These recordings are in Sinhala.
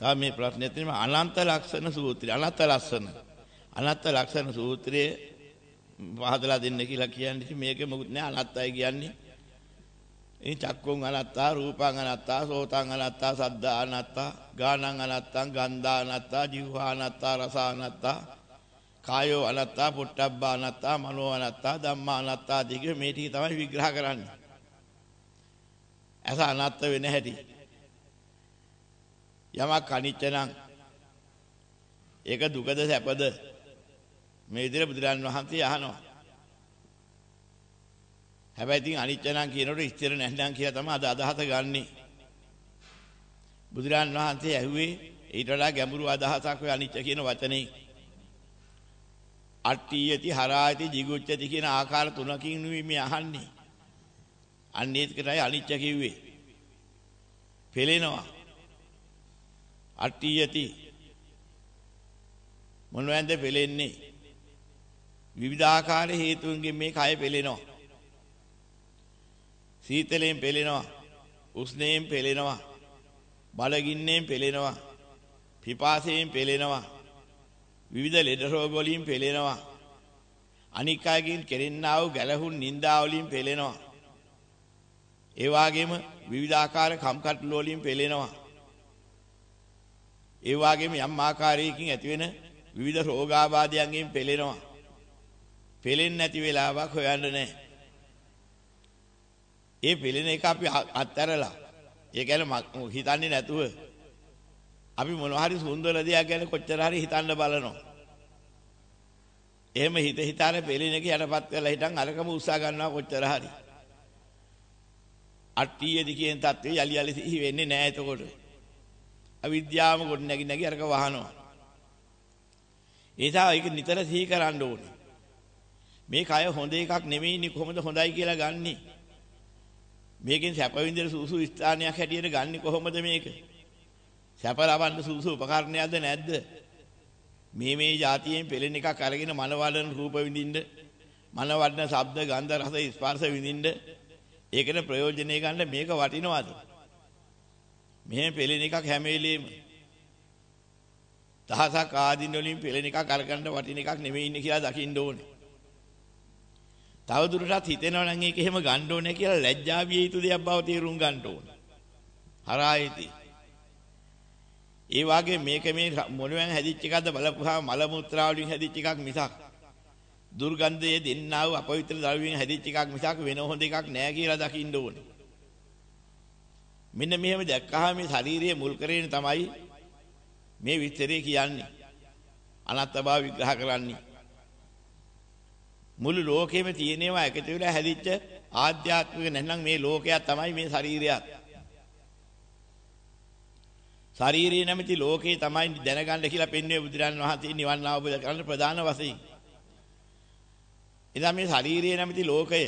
තා මේ ප්‍රශ්නේ තියෙනවා අනන්ත ලක්ෂණ සූත්‍රය. අනන්ත ලක්ෂණ. අනන්ත ලක්ෂණ සූත්‍රයේ පහදලා දෙන්න කියලා කියන්නේ ඉතින් මේකේ මොකුත් නෑ අනත්තයි කියන්නේ. ඉතින් චක්කුං අනත්තා, රූපං අනත්තා, සෝතං අනත්තා, සද්දා අනත්තා, ගානං අනත්තං, ගන්ධා අනත්තා, ජීවහා අනත්තා, රස අනත්තා, කායෝ අනත්තා, පුට්ටබ්බා අනත්තා, මනෝ අනත්තා, ධම්මා අනත්තා දිග මේ ටික තමයි විග්‍රහ කරන්නේ. ඇස අනත්ත වෙන හැටි. යමක් අනිත්‍ය නම් ඒක දුකද සැපද මේ විදිහට බුදුරන් වහන්සේ අහනවා. හැබැයි ඉතින් අනිත්‍ය නම් කියනකොට ඉස්තර නැත්නම් කියලා තමයි අද අදහස ගන්නෙ. බුදුරන් වහන්සේ ඇහුවේ ඊට වඩා ගැඹුරු අදහසක් ඔය අනිත්‍ය කියන වචනේ. අට්ඨියති හරායති jigucchati කියන ආකාර තුනකින් නෙවෙයි මේ අහන්නේ. අන්න ඒකටයි අනිත්‍ය කිව්වේ. පෙලෙනවා. අට්ඨියති මොනවැන්ද පෙලෙන්නේ? විවිධාකාර හේතුන්ගෙන් මේ කය පෙලෙනවා. සීතලෙන් පෙලෙනවා. උෂ්ණයෙන් පෙලෙනවා. බලගින්නෙන් පෙලෙනවා. පිපාසයෙන් පෙලෙනවා. විවිධ ලෙඩ රෝග වලින් පෙලෙනවා. අනික් අයකින් කෙරෙන්නා වූ ගැලහුන් නිന്ദා වලින් පෙලෙනවා. ඒ වගේම විවිධාකාර කම්කටොළු වලින් පෙලෙනවා. ඒ වගේම යම් ආකාරයකින් ඇතිවෙන විවිධ රෝගාබාධයන්ගෙන් පෙලෙනවා. පෙලෙන්නේ නැති වෙලාවක් හොයන්න නැහැ. ඒ පෙලෙන එක අපි අත්හැරලා ඒ කියන්නේ හිතන්නේ නැතුව අපි මොනවා හරි සුන්දර දෙයක් ගැන කොච්චර හරි හිතන්න බලනවා. එහෙම හිත හිතාන පෙලෙන එක යටපත් කරලා හිටන් අරකම උස්සා ගන්නවා කොච්චර හරි. අට්ටියේදී කියන தත්ත්වය යලි යලි සිහි වෙන්නේ නැහැ එතකොට. අවිද්‍යාවම කොට නැගි නැගි අරක වහනවා. ඒ නිසා ඒක නිතර සිහි කරන්න ඕනේ. මේ කය හොඳ එකක් නෙමෙයිනේ කොහොමද හොඳයි කියලා ගන්නෙ? මේකෙන් සැප විඳින සුසු ස්ථානයක් හැටියට ගන්නෙ කොහොමද මේක? සැප ලබන්න සුසු උපකරණයක්ද නැද්ද? මේ මේ જાතියෙන් පෙළෙන එකක් අරගෙන මනවඩන රූප විඳින්න, මනවඩන ශබ්ද, ගන්ධ, රස, ස්පර්ශ විඳින්න ඒකට ප්‍රයෝජනෙ ගන්න මේක වටිනවද? මෙහෙම පෙළෙන එකක් හැම වෙලෙම දහසක් ආදීන් වලින් පෙළෙන එකක් අරගන්න වටින එකක් නෙමෙයි ඉන්නේ කියලා දකින්න ඕනේ. තව දුරටත් හිතෙනවා නම් ඒක එහෙම ගන්න ඕනේ කියලා ලැජ්ජා විය යුතු දෙයක් බව තේරුම් ගන්න ඕනේ. හරායිති. ඒ වගේ මේක මේ මොළුවෙන් හැදිච්ච එකක්ද බලපුවාම මල මුත්‍රා වලින් හැදිච්ච එකක් මිසක් දුර්ගන්ධයේ දෙන්නා වූ අපවිත්‍ර ද්‍රව්‍යයෙන් හැදිච්ච එකක් මිසක් වෙන හොඳ එකක් නෑ කියලා දකින්න ඕනේ. මෙන්න මෙහෙම දැක්කහම මේ ශාරීරිය මුල් කරගෙන තමයි මේ විස්තරය කියන්නේ. අනත්ත බව විග්‍රහ කරන්නේ. මුළු ලෝකෙම තියෙනවා එකතු වෙලා හැදිච්ච ආධ්‍යාත්මික නැත්නම් මේ ලෝකයක් තමයි මේ ශරීරයත්. ශාරීරිය නැමැති ලෝකේ තමයි දැනගන්න කියලා පෙන්වන්නේ බුදුරන් වහන්සේ නිවන් අවබෝධ කරගන්න ප්‍රධාන වශයෙන්. එදා මේ ශාරීරිය නැමැති ලෝකය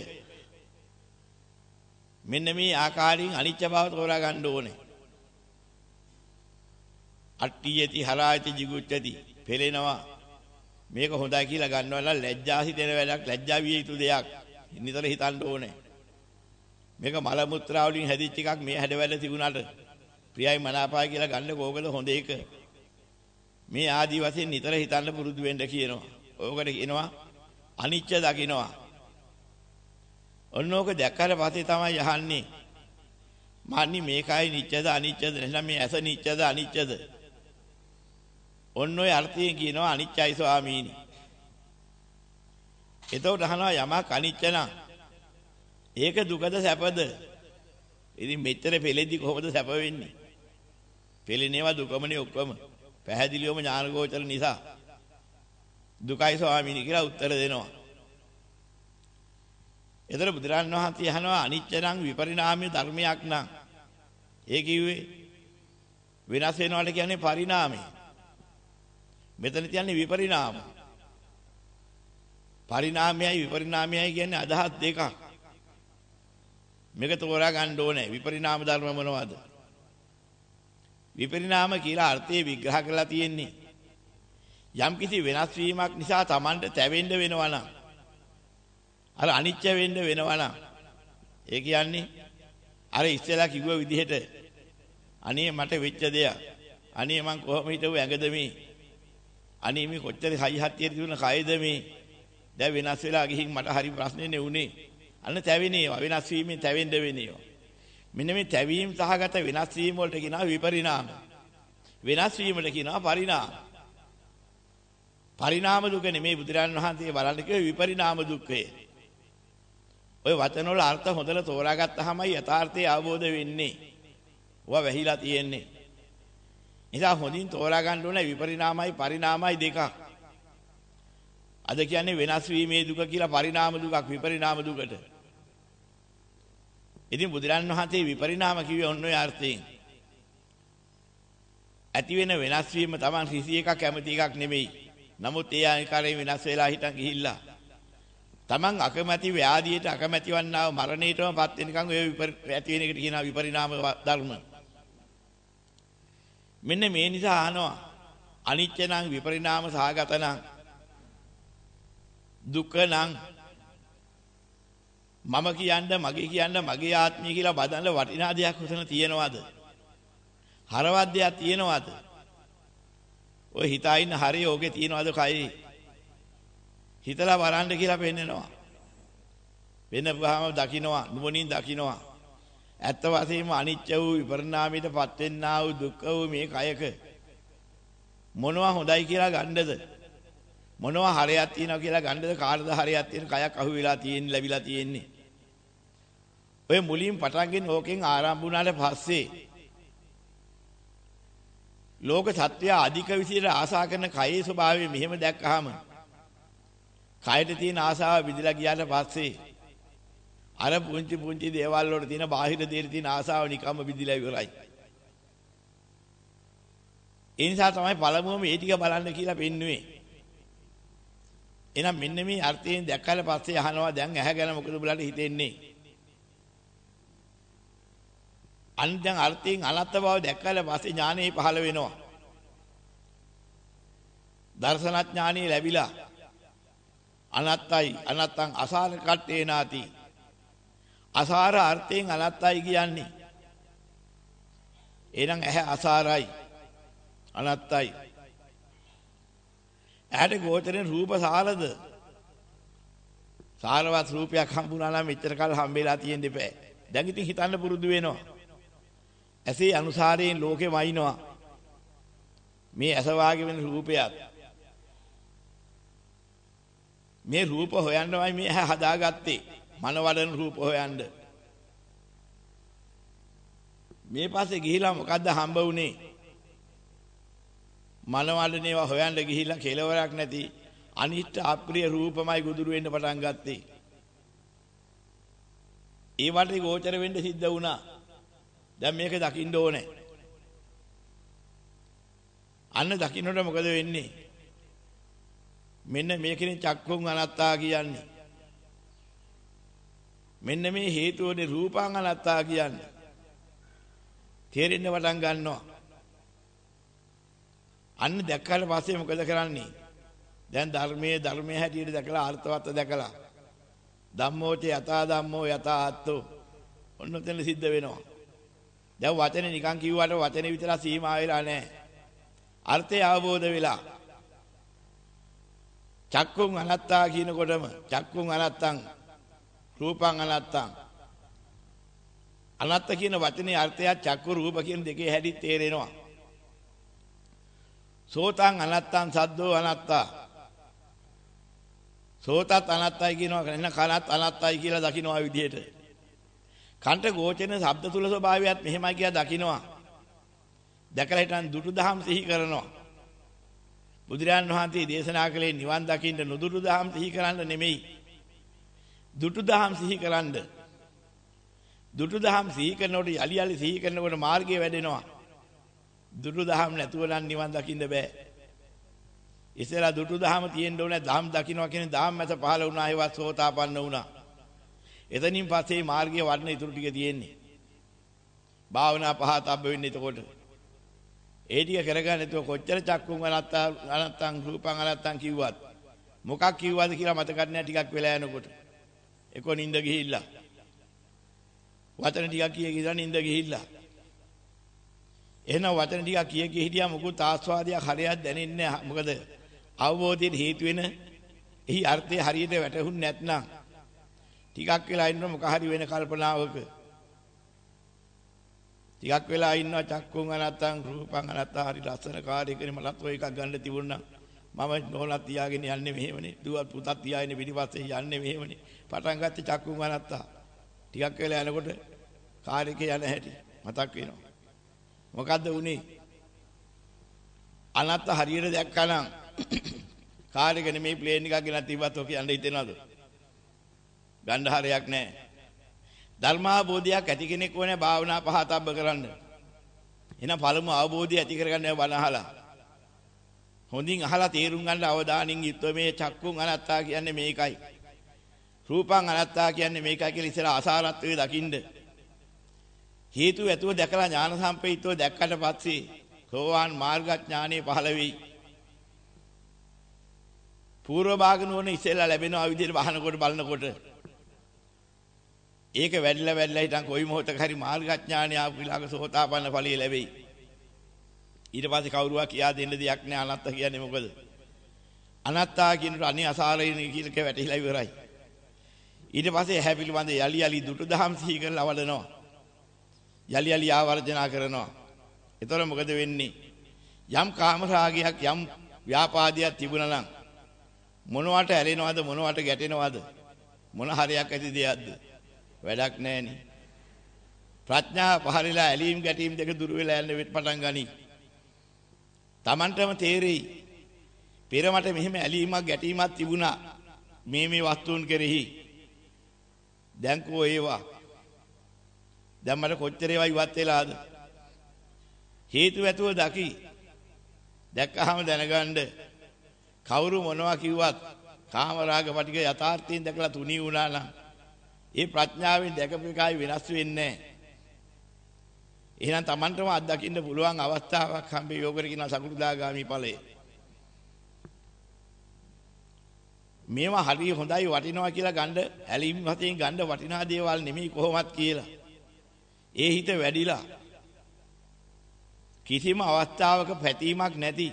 මෙන්න මේ ආකාරයෙන් අනිත්‍ය බව තෝරා ගන්න ඕනේ. අට්ටියති හරායති jigucchati පෙලෙනවා. මේක හොඳයි කියලා ගන්නවා නම් ලැජ්ජා හිතෙන වැඩක් ලැජ්ජා විය යුතු දෙයක්. නිතර හිතන්න ඕනේ. මේක මල මුත්‍රා වලින් හැදිච්ච එකක් මේ හැඩවැල තිබුණාට. ප්‍රියයි මනාපයි කියලා ගන්න කෝකද හොඳ එක. මේ ආදි වශයෙන් නිතර හිතන්න පුරුදු වෙන්න කියනවා. ඕකට කියනවා අනිච්ච දකින්නවා. ඔන්නෝක දැක්කට පස්සේ තමයි යහන්නේ මාන්නි මේකයි නිච්චද අනිච්චද නැත්නම් මේ ඇස නිච්චද අනිච්චද ඔන්න ඔය අර්ථයෙන් කියනවා අනිච්චයි ස්වාමීනි. එතකොට අහනවා යමක් අනිච්ච නම් ඒක දුකද සැපද? ඉතින් මෙච්චර පෙළෙද්දි කොහොමද සැප වෙන්නේ? පෙළෙනේවා දුකමනේ ඔක්කොම. පැහැදිලිවම ඥානගෝචර නිසා. දුකයි ස්වාමීනි කියලා උත්තර දෙනවා. එතන බුදුරන් වහන්සේ අහනවා අනිච්ච නම් විපරිණාමයේ ධර්මයක් නම් ඒ කිව්වේ වෙනස් වෙනවට කියන්නේ පරිණාමය. මෙතන කියන්නේ විපරිණාම. පරිණාමයයි විපරිණාමයයි කියන්නේ අදහස් දෙකක්. මේක තෝරා ගන්න ඕනේ. විපරිණාම ධර්ම මොනවද? විපරිණාම කියලා අර්ථය විග්‍රහ කරලා තියෙන්නේ. යම් කිසි වෙනස් වීමක් නිසා Tamanට තැවෙන්න වෙනවා නම් අර අනිත්‍ය වෙන්න වෙනවා නම් ඒ කියන්නේ අර ඉස්සෙල්ලා කිව්ව විදිහට අනේ මට වෙච්ච දෙයක් අනේ මං කොහොම හිටව ඇඟද මේ? අනේ මේ කොච්චර හයි හත්තියේ තිබුණ කයද මේ? දැන් වෙනස් වෙලා ගිහින් මට හරි ප්‍රශ්නේ නෙවුනේ. අන්න තැවෙනේවා වෙනස් වීමෙන් තැවෙන්න වෙනේවා. මෙන්න මේ තැවීම සහගත වෙනස් වීම වලට කියනවා විපරිණාම. වෙනස් වීමට කියනවා පරිණාම. පරිණාම දුක නෙමේ බුදුරන් වහන්සේ බලන්න කිව්වේ විපරිණාම දුක්ඛය. ওই වචන වල අර්ථ හොඳට තෝරාගත්තාමයි යථාර්ථය අවබෝධ වෙන්නේ. ඔවා වැහිලා තියෙන්නේ. නිසා හොඳින් තෝරා ගන්න ඕනේ විපරිණාමයි පරිණාමයි දෙකක්. අද කියන්නේ වෙනස් වීමේ දුක කියලා පරිණාම දුකක් විපරිණාම දුකට. ඉතින් බුදුරන් වහන්සේ විපරිණාම කිව්වේ ඔන්න ඔය අර්ථයෙන්. ඇති වෙන වෙනස් වීම Taman රිසි එකක් කැමති එකක් නෙමෙයි. නමුත් ඒ ආකාරයෙන් වෙනස් වෙලා හිටන් ගිහිල්ලා Taman අකමැති ව්‍යාධියට අකමැති වන්නා මරණයටමපත් වෙනකන් ඔය ඇති වෙන එකට කියනවා විපරිණාම ධර්ම. මෙන්න මේ නිසා අහනවා අනිත්‍ය නම් විපරිණාම සහගත නම් දුක නම් මම කියන්න මගේ කියන්න මගේ ආත්මය කියලා බදන්න වටිනා දෙයක් උතන තියෙනවද? හරවත් දෙයක් තියෙනවද? ඔය හිතා ඉන්න හරිය ඕකේ තියෙනවද කයි? හිතලා බලන්න කියලා පෙන්නනවා. වෙනපුවාම දකින්නවා නුවණින් දකින්නවා. ඇත්ත වශයෙන්ම අනිත්‍ය වූ විපරිණාමයටපත් වෙන්නා වූ දුක්ඛ වූ මේ කයක මොනවා හොඳයි කියලා ගන්නද? මොනවා හරයක් තියෙනවා කියලා ගන්නද කාටද හරයක් තියෙන කයක් අහු වෙලා තියෙන්නේ ලැබිලා තියෙන්නේ. ඔය මුලින් පටන්ගෙන ඕකෙන් ආරම්භ වුණාට පස්සේ ලෝක සත්‍යය අධික විසිර ආසා කරන කයේ ස්වභාවය මෙහෙම දැක්කහම කයට තියෙන ආසාව විදිලා ගියාට පස්සේ අර පුංචි පුංචි දේවල් වල තියෙන බාහිර දේට තියෙන ආසාව නිකම්ම විදිලා ඉවරයි. ඒ නිසා තමයි පළමුවම මේ ටික බලන්න කියලා පෙන්නුවේ. එහෙනම් මෙන්න මේ අර්ථයෙන් දැක්කල පස්සේ අහනවා දැන් ඇහැ ගැන මොකද බලන්න හිතෙන්නේ? අන් දැන් අර්ථයෙන් අනත්ත බව දැක්කල පස්සේ ඥානෙ පහළ වෙනවා. දර්ශනඥානෙ ලැබිලා අනත්තයි අනත්තං අසාර කට්ටේ නාති. අසාර අර්ථයෙන් අනත්තයි කියන්නේ. එහෙනම් ඇහැ අසාරයි අනත්තයි. ඇහැට ගෝචරෙන් රූප සාරද? සාරවත් රූපයක් හම්බුනා නම් මෙච්චර කල් හම්බෙලා තියෙන්න දෙපෑ දැන් ඉතින් හිතන්න පුරුදු වෙනවා. ඇසේ අනුසාරයෙන් ලෝකෙ වයින්නවා මේ ඇස වාගේ වෙන රූපයක්. මේ රූප හොයන්නමයි මේ හදාගත්තේ. මනවඩන රූප හොයන්න. මේ පස්සේ ගිහිලා මොකද්ද හම්බ වුනේ? මනවඩන ඒවා හොයන්න ගිහිලා කෙලවරක් නැති අනිෂ්ට අප්‍රිය රූපමයි ගුදුරු වෙන්න පටන් ගත්තේ. ඒ වටේ ගෝචර වෙන්න සිද්ධ වුණා. දැන් මේක දකින්න ඕනේ. අන්න දකින්නට මොකද වෙන්නේ? මෙන්න මේකනේ චක්කුන් අනත්තා කියන්නේ. මෙන්න මේ හේතුවනේ රූපං අනත්තා කියන්නේ. තේරෙන්න පටන් ගන්නවා. අන්න දැක්කාට පස්සේ මොකද කරන්නේ? දැන් ධර්මයේ ධර්මයේ හැටියට දැකලා අර්ථවත් දැකලා ධම්මෝච යතා ධම්මෝ යතා අත්තෝ ඔන්න ඔතන සිද්ධ වෙනවා. දැන් වචනේ නිකන් කිව්වට වචනේ විතර සීමා වෙලා නැහැ. අර්ථය අවබෝධ වෙලා චක්කුං අනත්තා කියනකොටම චක්කුං අනත්තං රූපං අනත්තං. අනත්ත කියන වචනේ අර්ථය චක්කු රූප කියන දෙකේ හැටි තේරෙනවා. සෝතං අනත්තං සද්දෝ අනත්තා. සෝතත් අනත්තයි කියනවා එන්න කනත් අනත්තයි කියලා දකින්නවා විදිහට. කන්ට ගෝචන ශබ්ද තුල ස්වභාවයත් මෙහෙමයි කියලා දකින්නවා දැකලා හිටන් දුටු දහම් සිහි කරනවා. බුදුරයන් වහන්සේ දේශනා කළේ නිවන් දකින්න නුදුරු දහම් සිහි කරන්න නෙමෙයි. දුටු දහම් සිහි කරන්න. දුටු දහම් සිහි කරනකොට යලි යලි සිහි කරනකොට මාර්ගය වැඩෙනවා. දුටු දහම් නැතුව නම් නිවන් දකින්න බෑ. ඉස්සෙල්ලා දුටු දහම තියෙන්න ඕනේ දහම් දකින්නවා කියන්නේ දහම් මත පහළ වුණා ඒවත් සෝතාපන්න වුණා. එතනින් පස්සේ මාර්ගයේ වඩන ඉතුරු ටික තියෙන්නේ. භාවනා පහතබ්බ වෙන්නේ එතකොට. ඒ ටික කරගන්න නැතුව කොච්චර චක්කුන් අනත්තා අනත්තං රූපං අනත්තං කිව්වත් මොකක් කිව්වද කියලා මතක නැහැ ටිකක් වෙලා යනකොට. එක්ක නිින්ද ගිහිල්ලා. වචන ටිකක් කිය කියලා නිින්ද ගිහිල්ලා. එහෙනම් වචන ටික කිය කී හිටියා මොකුත් ආස්වාදයක් හරියක් දැනෙන්නේ නැහැ. මොකද අවබෝධයට හේතු වෙන එහි අර්ථය හරියට වැටහුන්නේ නැත්නම් ටිකක් වෙලා ඉන්න මොක හරි වෙන කල්පනාවක ටිකක් වෙලා ඉන්නවා චක්කුන් අනත්තං රූපං අනත්තා හරි ලස්සන කාර්යකනේ මලත් ඔය එකක් ගන්න තිබුණා. මම නෝනක් තියාගෙන යන්නේ මෙහෙමනේ. දුවත් පුතත් තියාගෙන පිටිපස්සේ යන්නේ මෙහෙමනේ. පටන් ගත්තේ චක්කුන් අනත්තා ටිකක් වෙලා යනකොට කාර්යකේ යන හැටි මතක් වෙනවා. මොකද්ද උනේ අනත්ත හරියට දැක්කනම් කාර්යක නෙමේ ප්ලේන් එකක් ගෙනත් තිබ්බත් ඔක යන්න හිතෙනවද? ගණ්ඩහරයක් නැහැ ධර්මාබෝධයක් ඇති කෙනෙක් ඕනේ භාවනා පහතබ්බ කරන්න. එහෙනම් පළමු අවබෝධය ඇති කරගන්න බණ අහලා. හොඳින් අහලා තේරුම් ගන්න අවධානින් යුත්ව මේ චක්කුන් අනත්තා කියන්නේ මේකයි. රූපං අනත්තා කියන්නේ මේකයි කියලා ඉස්සර අසාරත්වයේ දකින්න. හේතු ඇතුව දැකලා ඥාන සම්පේිතව දැක්කට පස්සේ සෝවාන් මාර්ගඥානෙ පහළ වෙයි. පූර්ව භාග නුවණ ඉස්සෙල්ලා ලැබෙනවා විදිහට වහනකොට බලනකොට ඒක වැඩිලා වැඩිලා හිටන් කොයි මොහොතක හරි මාර්ගඥානය ආපු විලාක සෝතාපන්න ඵලිය ලැබෙයි. ඊට පස්සේ කවුරුවා කියා දෙන්න දෙයක් නෑ අනත්ත කියන්නේ මොකද? අනත්තා කියනට අනේ අසාරිනේ කියලක වැටිලා ඉවරයි. ඊට පස්සේ ඇහැ පිළිබඳ යලි යලි දුටු දහම් සිහි කරලා වඩනවා. යලි යලි ආවර්ජනා කරනවා. එතකොට මොකද වෙන්නේ? යම් කාම රාගයක් යම් ව්‍යාපාදයක් තිබුණා නම් මොනවට ඇලෙනවද මොනවට ගැටෙනවද මොන හරයක් ඇති දෙයක්ද වැඩක් නැහෙනි. ප්‍රඥා පහරිලා ඇලීම් ගැටීම් දෙක දුර වෙලා යන්න පටන් ගනි. Tamanටම තේරෙයි. පෙර මට මෙහෙම ඇලීමක් ගැටීමක් තිබුණා. මේ මේ වස්තුන් කෙරෙහි. දැන් කෝ ඒවා. දැන් මට කොච්චර ඒවා ඉවත් වෙලාද? හේතු ඇතුව දකි. දැක්කහම දැනගන්න කවුරු මොනවා කිව්වත් කාමරාග පිටික යථාර්ථයෙන් දැකලා තුනී වුණා නම් ඒ ප්‍රඥාවෙන් දැකපු එකයි වෙනස් වෙන්නේ නැහැ. එහෙනම් Tamanටම අත්දකින්න පුළුවන් අවස්ථාවක් හම්බේ යෝගර කියන සකුරුදාගාමි ඵලය. මේවා හරිය හොඳයි වටිනවා කියලා ගන්න ඇලීම් වශයෙන් ගන්න වටිනා දේවල් නෙමෙයි කොහොමත් කියලා. ඒ හිත වැඩිලා කිසිම අවස්ථාවක පැතීමක් නැති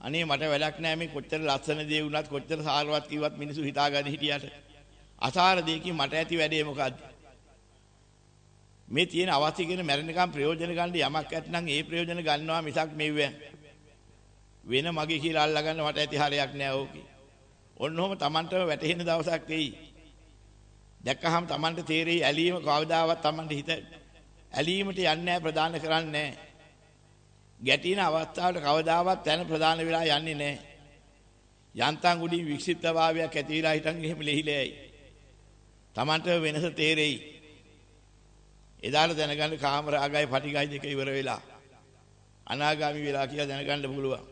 අනේ මට වැඩක් නැහැ මේ කොච්චර ලස්සන දේ වුණත් කොච්චර සාරවත් කිව්වත් මිනිස්සු හිතාගන්න හිටියට අසාර දෙයකින් මට ඇති වැඩේ මොකද්ද? මේ තියෙන අවශ්‍ය කියන මැරෙනකම් ප්‍රයෝජන ගන්න යමක් ඇත්නම් ඒ ප්‍රයෝජන ගන්නවා මිසක් මෙව්වෙන් වෙන මගේ කියලා අල්ලගන්න මට ඇති හරයක් නෑ ඕකේ. ඔන්නෝම Tamanටම වැටහෙන දවසක් එයි. දැක්කහම Tamanට තේරෙයි ඇලීම කවදාවත් Tamanට හිත ඇලීමට යන්නේ ප්‍රදාන කරන්නේ ගැටින අවස්ථාවට කවදාවත් තැන ප්‍රදාන වෙලා යන්නේ නැහැ. යන්තම් උඩින් වික්ෂිප්තභාවයක් ඇති වෙලා හිටන් එහෙම ලෙහිලෙයි. Tamanට වෙනස තේරෙයි. එදාට දැනගන්න කාම රාගයි පටිගයි දෙක ඉවර වෙලා අනාගාමි වෙලා කියලා දැනගන්න පුළුවන්.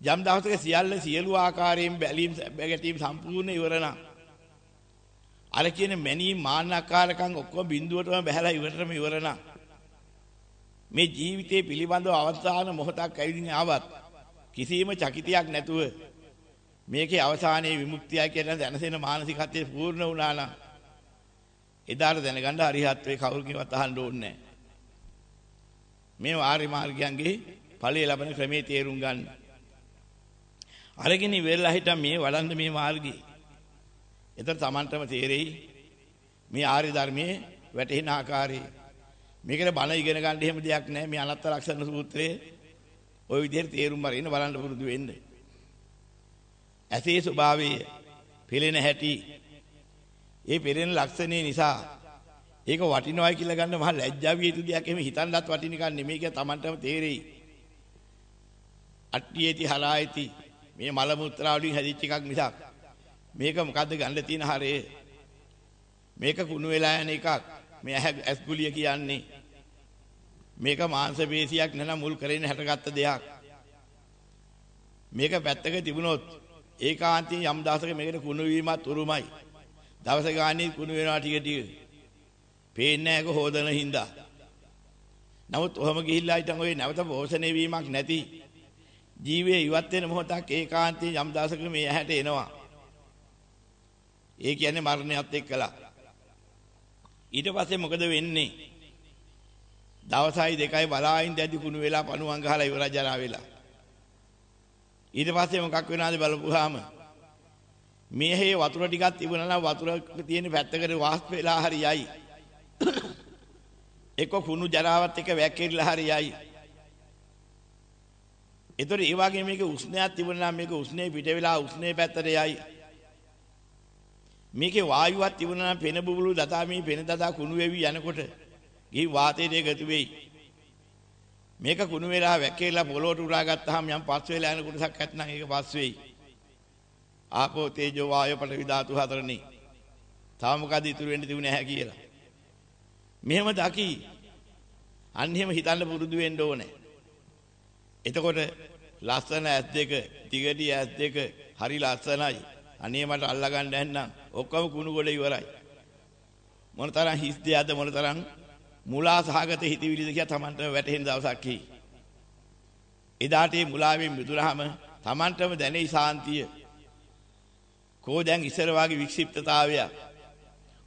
යම් දවසක සියල්ල සියලු ආකාරයෙන් බැලීම් බැගටීම් සම්පූර්ණ ඉවර නම් අර කියන මැනීම් මාන්නකාරකම් ඔක්කොම බිඳුවටම බහැලා ඉවරටම ඉවර නම් මේ ජීවිතේ පිළිබඳව අවසාන මොහොතක් ඇවිදින් ආවත් කිසිම චකිතයක් නැතුව මේකේ අවසානයේ විමුක්තිය කියන දැනසෙන මානසිකත්වයේ පූර්ණ වුණා නම් එදාට දැනගන්න අරිහත්වේ කවුරුකින්වත් අහන්න ඕනේ මේ ආර්ය මාර්ගයන්ගේ ඵලය ලබන ක්‍රමේ තේරුම් ගන්න. අරගෙන ඉවරලා හිටන් මේ වඩන්න මේ මාර්ගය. එතන Tamanටම තේරෙයි මේ ආර්ය ධර්මයේ වැටෙන ආකාරය. මේකට බණ ඉගෙන ගන්න එහෙම දෙයක් නැහැ. මේ අනත්ත ලක්ෂණ සූත්‍රයේ ওই විදිහට තේරුම් අරගෙන බලන්න පුරුදු වෙන්න. ඇසේ ස්වභාවය පෙළෙන හැටි. ඒ පෙළෙන ලක්ෂණේ නිසා ඒක වටිනවයි කියලා ගන්න මහ ලැජ්ජා විය යුතු දෙයක්. එහෙම හිතන්නත් වටින එකක් නෙමෙයි කියලා Tamanටම තේරෙයි. අට්ටියේති හරායති මේ මල මුත්‍රා වලින් හැදිච්ච එකක් මිසක් මේක මොකද්ද ගන්න තියෙන හරේ මේක කුණු වෙලා යන එකක්. මේ ඇස් ගුලිය කියන්නේ. මේක මාංශ පේශියක් නැන මුල් කරගෙන හැටගත්ත දෙයක්. මේක පැත්තක තිබුණොත් ඒකාන්තයෙන් යම් දවසක මේකට කුණු වීමත් උරුමයි. දවස ගානේ කුණු වෙනවා ටික ටික. පේන්නේ නැක හොදන හින්දා. නමුත් ඔහම ගිහිල්ලා හිටන් ඔය නැවත පෝෂණය වීමක් නැති ජීවයේ ඉවත් වෙන මොහොතක් ඒකාන්තයෙන් යම් දවසක මේ ඇහැට එනවා. ඒ කියන්නේ මරණයත් එක්කලා. ඊට පස්සේ මොකද වෙන්නේ? දවසයි දෙකයි බලායින් දැදි කුණු වෙලා පණුවන් ගහලා ඉවර ජරා වෙලා. ඊට පස්සේ මොකක් වෙනවද බලපුවාම මේ හේ වතුර ටිකක් තිබුණා නම් වතුර තියෙන පැත්තකට වාෂ්ප වෙලා හරි යයි. එක්ක කුණු ජරාවත් එක්ක වැක්කිරිලා හරි යයි. ඒතර ඒ වගේ මේක උෂ්ණයක් තිබුණා නම් මේක උෂ්ණේ පිට වෙලා උෂ්ණේ පැත්තට යයි. මේකේ වායුවක් තිබුණා නම් පෙන බුබුලු දතා මේ පෙන දතා කුණු වෙවි යනකොට ගිහි වාතයට ගතු වෙයි. මේක කුණු වෙලා වැක්කේලා පොළොවට උරා ගත්තාම යම් පස් වෙලා යන කොටසක් ඇත්නම් ඒක පස් වෙයි. ආපෝ තේජෝ වායෝ පඨවි ධාතු හතරනේ. තාම මොකද ඉතුරු වෙන්න තිබුණේ නැහැ කියලා. මෙහෙම දකි. අන්න එහෙම හිතන්න පුරුදු වෙන්න ඕනේ. එතකොට ලස්සන ඇස් දෙක, දිගටි ඇස් දෙක හරි ලස්සනයි. අනේ මට අල්ලගන්න නැන්නම් ඔක්කොම කුණු ගොඩ ඉවරයි. මොනතරම් හිස් දෙයක්ද මොනතරම් මුලා සහගත හිතවිලිද කියලා Tamanට වැටහෙන දවසක් කි. එදාට මේ මුලාවෙන් මිදුනහම Tamanටම දැනේ ශාන්තිය. කෝ දැන් ඉස්සර වාගේ වික්ෂිප්තතාවය.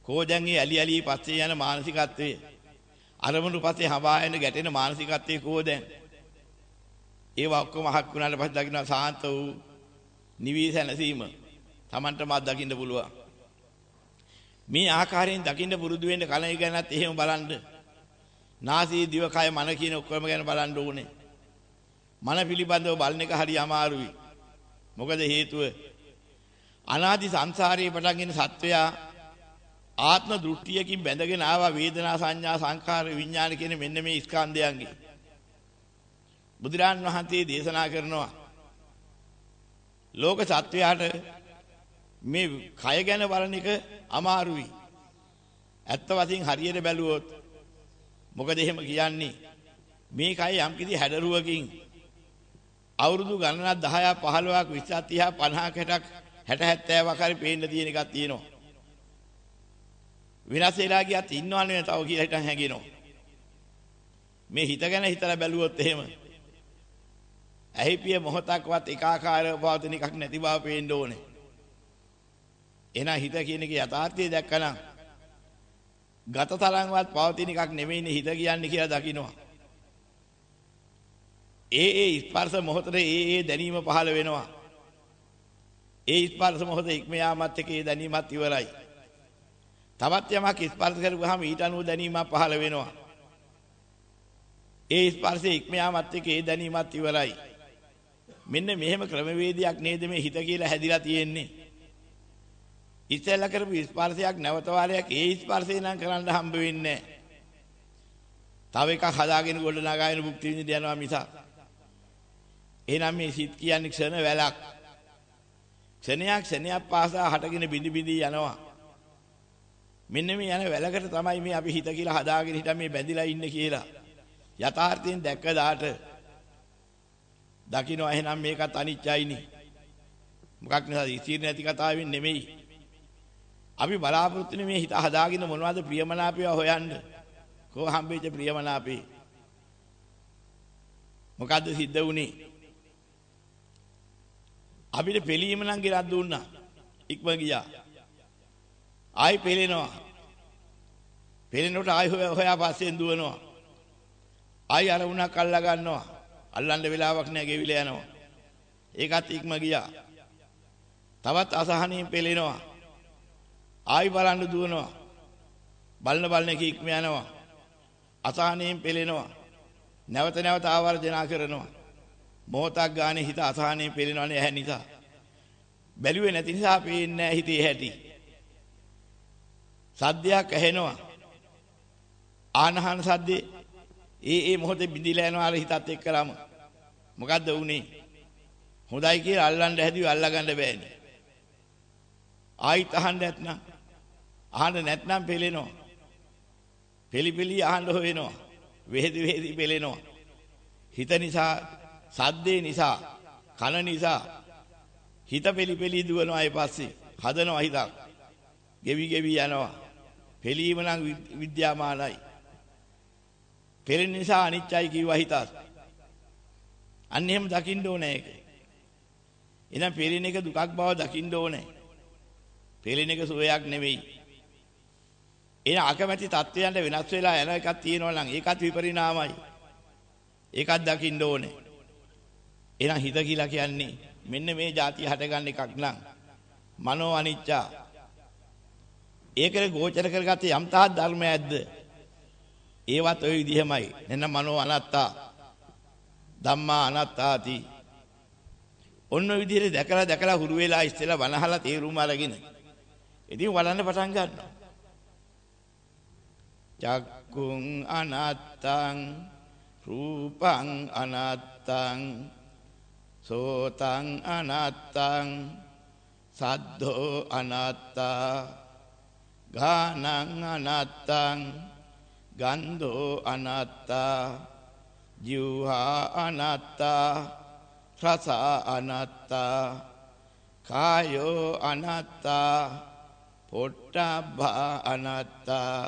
කෝ දැන් මේ ඇලි ඇලි පස්සේ යන මානසිකත්වය. අරමුණු පස්සේ හඹා යන ගැටෙන මානසිකත්වයේ කෝ දැන්. ඒවා ඔක්කොම අහක් වුණාට පස්සේ දකින්න සාන්ත වූ නිවිසනසීම. Tamanට මාත් දකින්න පුළුවන්. මේ ආකාරයෙන් දකින්න පුරුදු වෙන්න කලින් ගැනත් එහෙම බලන්න. නාසී දිව කය මන කියන ඔක්කොම ගැන බලන්න ඕනේ. මන පිළිබඳව බලන එක හරි අමාරුයි. මොකද හේතුව අනාදි සංසාරයේ පටන්ගෙන සත්වයා ආත්ම දෘෂ්ටියකින් බැඳගෙන ආවා වේදනා සංඥා සංඛාර විඥාන කියන මෙන්න මේ ස්කන්ධයන්ගේ. බුදුරන් වහන්සේ දේශනා කරනවා ලෝක සත්වයාට මේ කය ගැන බලන එක අමාරුයි. ඇත්ත වශයෙන් හරියට බැලුවොත් මොකද එහෙම කියන්නේ? මේ කය යම්කිසි හැඩරුවකින් අවුරුදු ගණනක් 10ක් 15ක් 20ක් 30ක් 50ක් 60ක් 70ක් හරි පේන්න තියෙන එකක් තියෙනවා. විනාශ වෙලා ගියත් ඉන්නවනේ තව කියලා හිටන් හැගෙනවා. මේ හිත ගැන හිතලා බැලුවොත් එහෙම ඇහිපිය මොහොතක්වත් එකාකාරව පවතින එකක් නැති බව පේන්න ඕනේ. එහෙනම් හිත කියන එක යථාර්ථය දැක්කනම් ගත තරම්වත් පවතින එකක් නෙමෙයිනේ හිත කියන්නේ කියලා දකින්නවා. ඒ ඒ ස්පර්ශ මොහොතේ ඒ ඒ දැනීම පහළ වෙනවා. ඒ ස්පර්ශ මොහොත ඉක්ම යාමත් එක්ක ඒ දැනීමත් ඉවරයි. තවත් යමක් ස්පර්ශ කරුවාම ඊට අනුව දැනීමක් පහළ වෙනවා. ඒ ස්පර්ශයේ ඉක්ම යාමත් එක්ක ඒ දැනීමත් ඉවරයි. මෙන්න මෙහෙම ක්‍රමවේදයක් නේද මේ හිත කියලා හැදිලා තියෙන්නේ. ඉස්සෙල්ලා කරපු ස්පර්ශයක් නැවත වාරයක් ඒ ස්පර්ශේ නම් කරන්න හම්බ වෙන්නේ තව එකක් හදාගෙන ගොඩ නගාගෙන භුක්ති විඳින්න යනවා මිස. එහෙනම් මේ සිත් කියන්නේ ක්ෂණ වැලක්. ක්ෂණයක් ක්ෂණයක් පාසා හටගෙන බිඳි බිඳි යනවා. මෙන්න මේ යන වැලකට තමයි මේ අපි හිත කියලා හදාගෙන හිටන් මේ බැඳිලා ඉන්නේ කියලා. යථාර්ථයෙන් දැක්ක දාට දකින්න එහෙනම් මේකත් අනිත්‍යයිනේ. මොකක් නිසාද ඉතිරි නැති කතාවෙන් නෙමෙයි. අපි බලාපොරොත්තු මේ හිත හදාගෙන මොනවද ප්‍රියමනාපය හොයන්න. කෝ හම්බෙච්ච ප්‍රියමනාපේ. මොකද්ද සිද්ධ වුනේ? අපිට පිළීම නම් ගෙරක් දුන්නා. ඉක්ම ගියා. ආයි පෙලෙනවා. පෙලෙනකොට ආයි හොයා හොයා පස්සෙන් දුවනවා. ආයි අර උණක් අල්ලා ගන්නවා. අල්ලන්න වෙලාවක් නැහැ ගෙවිලා යනවා. ඒකත් ඉක්ම ගියා. තවත් අසහනින් පෙලෙනවා. ආයි බලන්න දුවනවා. බලන බලන එක ඉක්ම යනවා. අසහනයෙන් පෙලෙනවා. නැවත නැවත ආවර්ජනා කරනවා. මොහොතක් ගානේ හිත අසහනයෙන් පෙලෙනවනේ ඇහැ නිසා. බැලුවේ නැති නිසා පේන්නේ නැහැ හිතේ හැටි. සද්දයක් ඇහෙනවා. ආනහන සද්දේ ඒ ඒ මොහොතේ බිඳිලා යනවා අර හිතත් එක්කලම. මොකද්ද වුනේ? හොඳයි කියලා අල්ලන්න හැදුවේ අල්ලගන්න බෑනේ. ආයිත් අහන්න නැත්නම් අහන්න නැත්නම් පෙලෙනවා. පෙලි පෙලි අහන්න හොයනවා. වෙහෙදි වෙහෙදි පෙලෙනවා. හිත නිසා, සද්දේ නිසා, කන නිසා හිත පෙලි පෙලි දුවනවා ඒ පස්සේ. හදනවා හිතක්. ගෙවි ගෙවි යනවා. පෙලීම නම් විද්‍යාමානයි. පෙලෙන නිසා අනිත්‍යයි කිව්වා හිතත්. අන්න එහෙම දකින්න ඕනේ ඒක. එහෙනම් පෙලෙන එක දුකක් බව දකින්න ඕනේ. පෙලෙන එක සුවයක් නෙවෙයි. එන අකමැති තත්වයන්ට වෙනස් වෙලා යන එකක් තියෙනවා නම් ඒකත් විපරිණාමයි. ඒකත් දකින්න ඕනේ. එහෙනම් හිත කියලා කියන්නේ මෙන්න මේ જાතිය හටගන්න එකක් නම් මනෝ අනිච්චා. ඒකේ ගෝචර කරගත්තේ යම් තාක් ධර්මයක්ද? ඒවත් ওই විදිහමයි. නැත්නම් මනෝ අනත්තා. ධම්මා අනත්තාති. ඔන්න ඔය විදිහට දැකලා දැකලා හුරු වෙලා ඉස්සෙල්ලා වනහලා තේරුම අරගෙන. ඉතින් වළන්න පටන් ගන්නවා. චක්කුං අනත්තං රූපං අනත්තං සෝතං අනත්තං සද්ධෝ අනත්තා ගානං අනත්තං ගන්ධෝ අනත්තා ජීවහා අනත්තා රස අනත්තා කායෝ අනත්තා පොට්ටබ්බා අනත්තා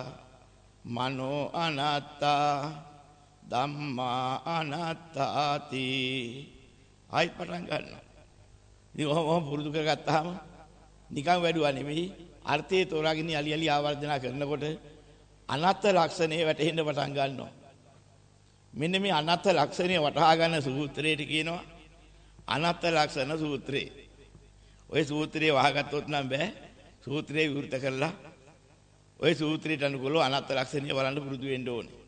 මනෝ අනත්තා ධම්මා අනත්තාති. ආයි පටන් ගන්නවා ඉතින් ඔහොම පුරුදු කරගත්තාම නිකන් වැඩුවා නෙමෙයි. අර්ථයේ තෝරාගෙන යලි යලි ආවර්ජනා කරනකොට අනත්ත් ලක්ෂණේ වැටෙන්න පටන් ගන්නවා. මෙන්න මේ අනත්ත් ලක්ෂණේ වටහා ගන්න සූත්‍රයට කියනවා අනත්ත් ලක්ෂණ සූත්‍රය. ওই සූත්‍රය වහගත්තොත් නම් බෑ. සූත්‍රය විවෘත කරලා ওই සූත්‍රයට අනුකූලව අනත්ත් ලක්ෂණය බලන්න පුරුදු වෙන්න ඕනේ.